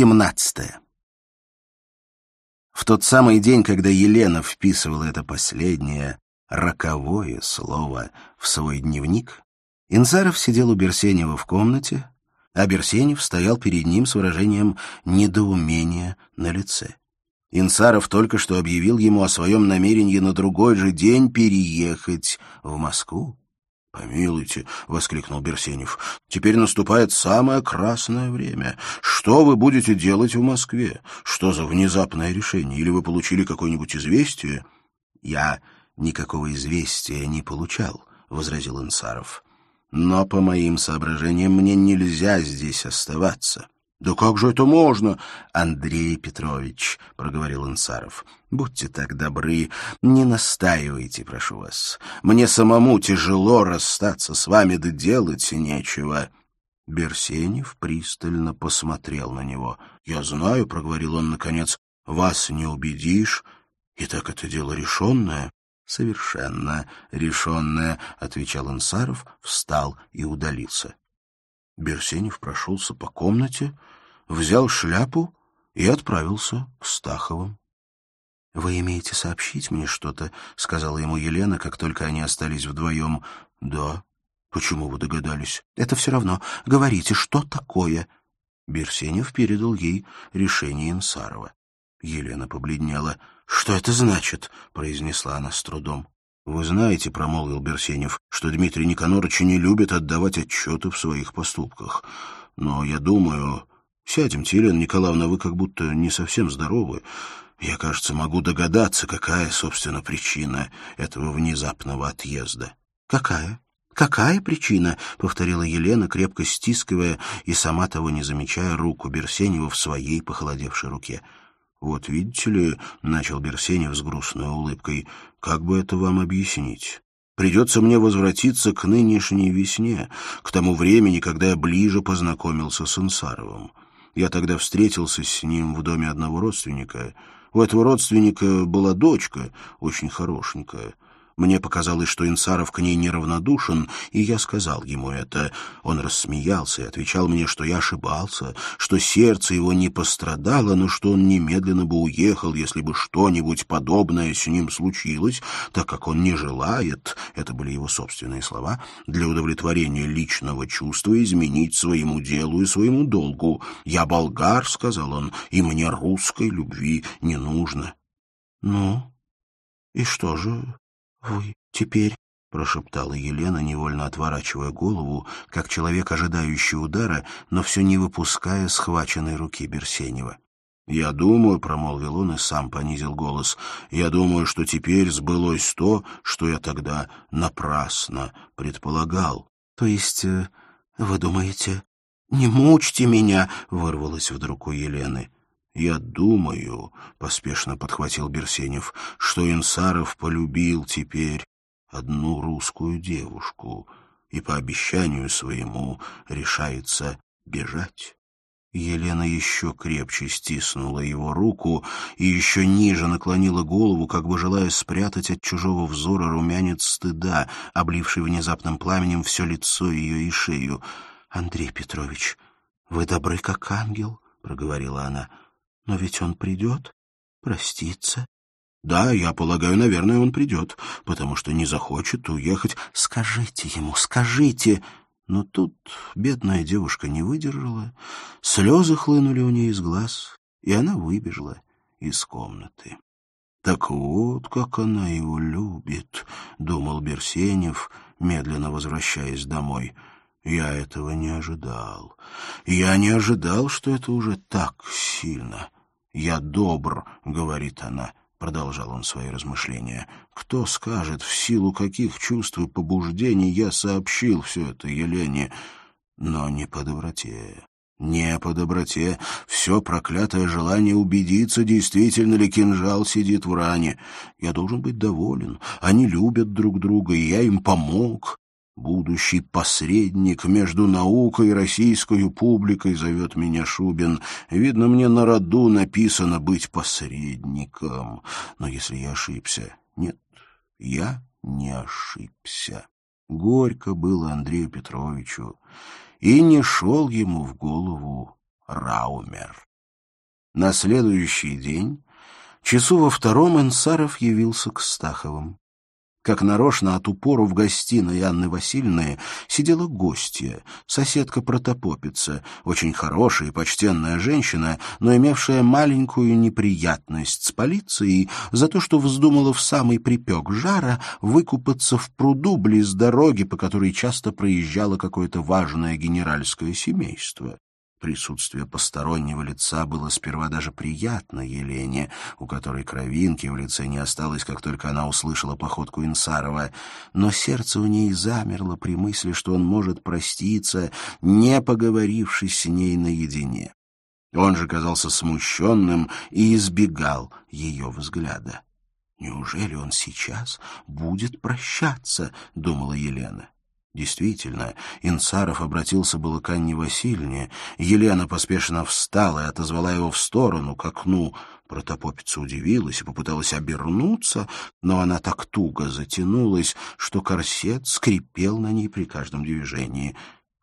17. В тот самый день, когда Елена вписывала это последнее, роковое слово в свой дневник, Инсаров сидел у Берсенева в комнате, а Берсенев стоял перед ним с выражением недоумения на лице. Инсаров только что объявил ему о своем намерении на другой же день переехать в Москву. «Помилуйте», — воскликнул Берсенев, — «теперь наступает самое красное время. Что вы будете делать в Москве? Что за внезапное решение? Или вы получили какое-нибудь известие?» «Я никакого известия не получал», — возразил Инсаров. «Но, по моим соображениям, мне нельзя здесь оставаться». «Да как же это можно?» «Андрей Петрович», — проговорил Инсаров, — «будьте так добры, не настаивайте, прошу вас. Мне самому тяжело расстаться с вами, да делать нечего». Берсенев пристально посмотрел на него. «Я знаю», — проговорил он наконец, — «вас не убедишь. И так это дело решенное». «Совершенно решенное», — отвечал Инсаров, встал и удалился. Берсенев прошелся по комнате, взял шляпу и отправился к Стаховым. — Вы имеете сообщить мне что-то? — сказала ему Елена, как только они остались вдвоем. — Да. Почему вы догадались? — Это все равно. Говорите, что такое? Берсенев передал ей решение Инсарова. Елена побледнела. — Что это значит? — произнесла она с трудом. — Вы знаете, — промолвил Берсенев, — что Дмитрий Никонорович не любит отдавать отчеты в своих поступках. Но я думаю... Сядемте, Елена Николаевна, вы как будто не совсем здоровы. Я, кажется, могу догадаться, какая, собственно, причина этого внезапного отъезда. — Какая? «Какая причина?» — повторила Елена, крепко стискивая и сама того не замечая руку Берсенева в своей похолодевшей руке. «Вот видите ли», — начал Берсенев с грустной улыбкой, — «как бы это вам объяснить?» Придется мне возвратиться к нынешней весне, к тому времени, когда я ближе познакомился с Инсаровым. Я тогда встретился с ним в доме одного родственника. У этого родственника была дочка, очень хорошенькая. Мне показалось, что Инсаров к ней неравнодушен, и я сказал ему это. Он рассмеялся и отвечал мне, что я ошибался, что сердце его не пострадало, но что он немедленно бы уехал, если бы что-нибудь подобное с ним случилось, так как он не желает, это были его собственные слова, для удовлетворения личного чувства изменить своему делу и своему долгу. «Я болгар», — сказал он, — «и мне русской любви не нужно». «Ну, и что же?» «Вы теперь...» — прошептала Елена, невольно отворачивая голову, как человек, ожидающий удара, но все не выпуская схваченной руки Берсенева. «Я думаю», — промолвил он и сам понизил голос, — «я думаю, что теперь сбылось то, что я тогда напрасно предполагал». «То есть э, вы думаете...» «Не мучьте меня!» — вырвалось вдруг у Елены. «Я думаю», — поспешно подхватил Берсенев, — «что Инсаров полюбил теперь одну русскую девушку и по обещанию своему решается бежать». Елена еще крепче стиснула его руку и еще ниже наклонила голову, как бы желая спрятать от чужого взора румянец стыда, обливший внезапным пламенем все лицо ее и шею. «Андрей Петрович, вы добры, как ангел», — проговорила она. Но ведь он придет, проститься. Да, я полагаю, наверное, он придет, потому что не захочет уехать. Скажите ему, скажите. Но тут бедная девушка не выдержала, слезы хлынули у нее из глаз, и она выбежала из комнаты. «Так вот, как она его любит», — думал Берсенев, медленно возвращаясь домой. «Я этого не ожидал. Я не ожидал, что это уже так сильно». «Я добр», — говорит она, — продолжал он свои размышления. «Кто скажет, в силу каких чувств и побуждений я сообщил все это Елене? Но не по доброте». Не по доброте, все проклятое желание убедиться, действительно ли кинжал сидит в ране. Я должен быть доволен. Они любят друг друга, и я им помог. Будущий посредник между наукой и российской публикой, зовет меня Шубин. Видно, мне на роду написано быть посредником. Но если я ошибся... Нет, я не ошибся. Горько было Андрею Петровичу, и не шел ему в голову Раумер. На следующий день, часу во втором, Инсаров явился к Стаховым. Как нарочно от упору в гостиной Анны Васильевны сидела гостья, соседка-протопопица, очень хорошая и почтенная женщина, но имевшая маленькую неприятность с полицией за то, что вздумала в самый припек жара выкупаться в пруду близ дороги, по которой часто проезжало какое-то важное генеральское семейство. Присутствие постороннего лица было сперва даже приятно Елене, у которой кровинки в лице не осталось, как только она услышала походку Инсарова, но сердце у ней замерло при мысли, что он может проститься, не поговорившись с ней наедине. Он же казался смущенным и избегал ее взгляда. «Неужели он сейчас будет прощаться?» — думала Елена. Действительно, Инцаров обратился было к Анне Васильевне. Елена поспешно встала и отозвала его в сторону, к окну. Протопопица удивилась и попыталась обернуться, но она так туго затянулась, что корсет скрипел на ней при каждом движении.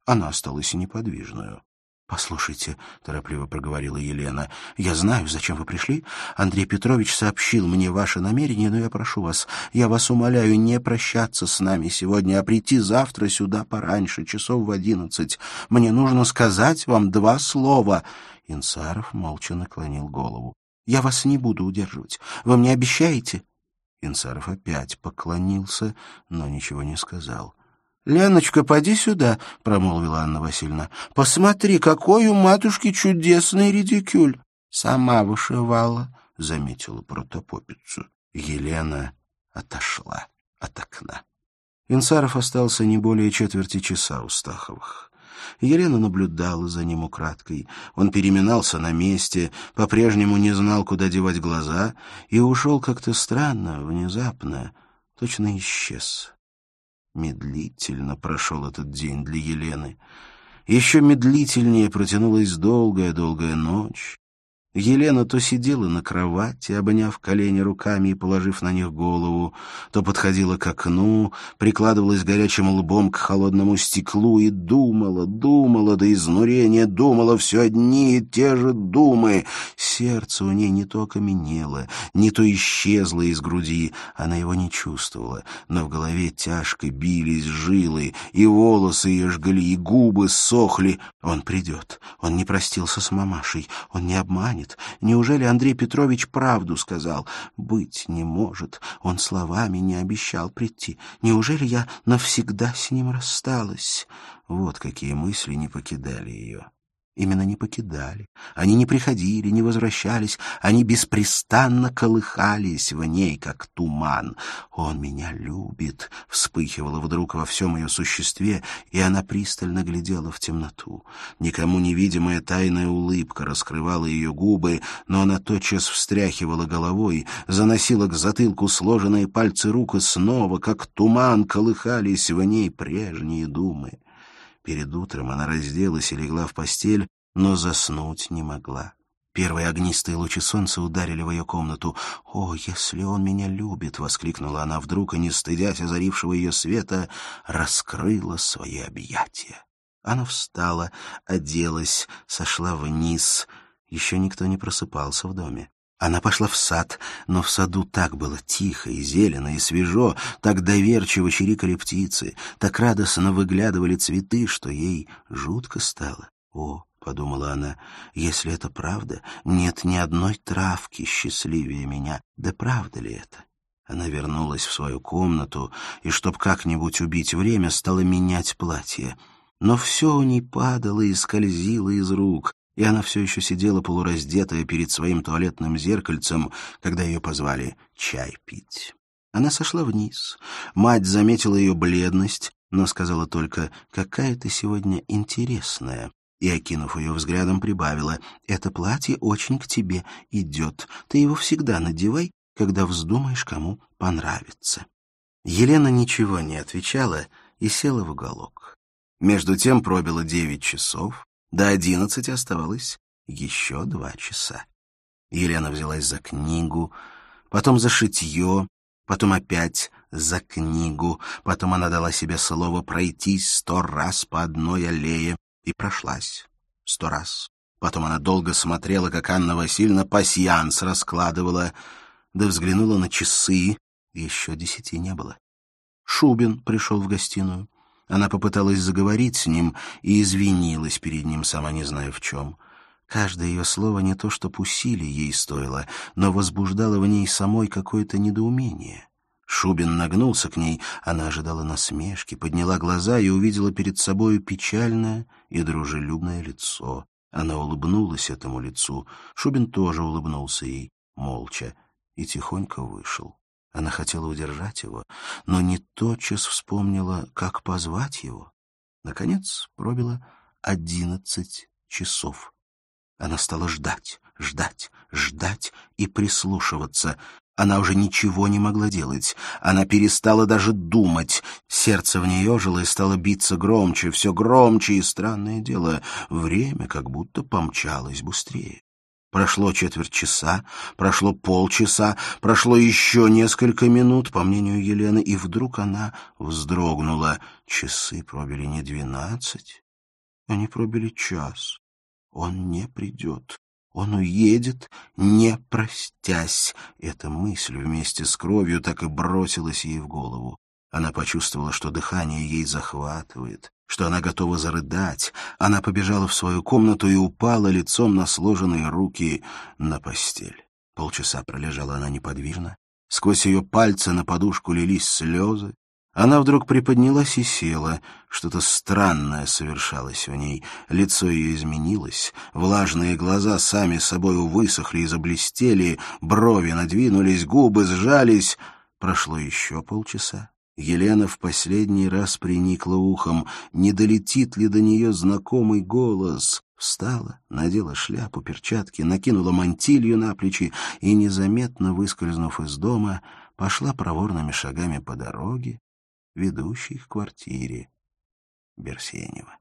Она осталась неподвижную. «Послушайте», — торопливо проговорила Елена, — «я знаю, зачем вы пришли. Андрей Петрович сообщил мне ваше намерение, но я прошу вас, я вас умоляю не прощаться с нами сегодня, а прийти завтра сюда пораньше, часов в одиннадцать. Мне нужно сказать вам два слова». Инсаров молча наклонил голову. «Я вас не буду удерживать. Вы мне обещаете?» Инсаров опять поклонился, но ничего не сказал. «Леночка, поди сюда», — промолвила Анна Васильевна. «Посмотри, какой у матушки чудесный редикюль!» «Сама вышивала», — заметила протопопицу. Елена отошла от окна. Инсаров остался не более четверти часа у Стаховых. Елена наблюдала за ним украдкой. Он переминался на месте, по-прежнему не знал, куда девать глаза, и ушел как-то странно, внезапно, точно исчез. Медлительно прошел этот день для Елены. Еще медлительнее протянулась долгая-долгая ночь, Елена то сидела на кровати, обняв колени руками и положив на них голову, то подходила к окну, прикладывалась горячим лбом к холодному стеклу и думала, думала до изнурения, думала все одни и те же думы. Сердце у ней не то окаменело, не то исчезло из груди, она его не чувствовала, но в голове тяжко бились жилы, и волосы ее жгли, и губы сохли. Он придет, он не простился с мамашей, он не обманет, знает. Неужели Андрей Петрович правду сказал? Быть не может. Он словами не обещал прийти. Неужели я навсегда с ним рассталась? Вот какие мысли не покидали ее. Именно не покидали. Они не приходили, не возвращались. Они беспрестанно колыхались в ней, как туман. «Он меня любит», — вспыхивало вдруг во всем ее существе, и она пристально глядела в темноту. Никому невидимая тайная улыбка раскрывала ее губы, но она тотчас встряхивала головой, заносила к затылку сложенные пальцы рук и снова, как туман, колыхались в ней прежние думы. Перед утром она разделась и легла в постель, но заснуть не могла. Первые огнистые лучи солнца ударили в ее комнату. «О, если он меня любит!» — воскликнула она вдруг, и, не стыдясь озарившего ее света, раскрыла свои объятия. Она встала, оделась, сошла вниз. Еще никто не просыпался в доме. Она пошла в сад, но в саду так было тихо и зелено и свежо, так доверчиво чирикали птицы, так радостно выглядывали цветы, что ей жутко стало. «О!» — подумала она, — «если это правда, нет ни одной травки счастливее меня. Да правда ли это?» Она вернулась в свою комнату и, чтоб как-нибудь убить время, стала менять платье. Но все у ней падало и скользило из рук и она все еще сидела полураздетая перед своим туалетным зеркальцем, когда ее позвали чай пить. Она сошла вниз. Мать заметила ее бледность, но сказала только «Какая ты сегодня интересная!» и, окинув ее взглядом, прибавила «Это платье очень к тебе идет. Ты его всегда надевай, когда вздумаешь, кому понравится». Елена ничего не отвечала и села в уголок. Между тем пробило девять часов, до одиннадцати оставалось еще два часа. Елена взялась за книгу, потом за шитье, потом опять за книгу, потом она дала себе слово пройтись сто раз по одной аллее и прошлась сто раз. Потом она долго смотрела, как Анна Васильевна пасьянс раскладывала, да взглянула на часы. Еще десяти не было. Шубин пришел в гостиную. Она попыталась заговорить с ним и извинилась перед ним, сама не зная в чем. Каждое ее слово не то что усилий ей стоило, но возбуждало в ней самой какое-то недоумение. Шубин нагнулся к ней, она ожидала насмешки, подняла глаза и увидела перед собою печальное и дружелюбное лицо. Она улыбнулась этому лицу. Шубин тоже улыбнулся ей, молча, и тихонько вышел. Она хотела удержать его, но не тотчас вспомнила, как позвать его. Наконец пробило одиннадцать часов. Она стала ждать, ждать, ждать и прислушиваться. Она уже ничего не могла делать. Она перестала даже думать. Сердце в нее жило и стало биться громче, все громче, и странное дело, время как будто помчалось быстрее. Прошло четверть часа, прошло полчаса, прошло еще несколько минут, по мнению Елены, и вдруг она вздрогнула. Часы пробили не двенадцать, они пробили час. Он не придет. Он уедет, не простясь. Эта мысль вместе с кровью так и бросилась ей в голову. Она почувствовала, что дыхание ей захватывает, что она готова зарыдать. Она побежала в свою комнату и упала лицом на сложенные руки на постель. Полчаса пролежала она неподвижно. Сквозь ее пальцы на подушку лились слезы. Она вдруг приподнялась и села. Что-то странное совершалось в ней. Лицо ее изменилось. Влажные глаза сами собою высохли и заблестели. Брови надвинулись, губы сжались. Прошло еще полчаса. Елена в последний раз приникла ухом. Не долетит ли до нее знакомый голос? Встала, надела шляпу, перчатки, накинула мантилью на плечи и, незаметно выскользнув из дома, пошла проворными шагами по дороге, ведущей к квартире Берсенева.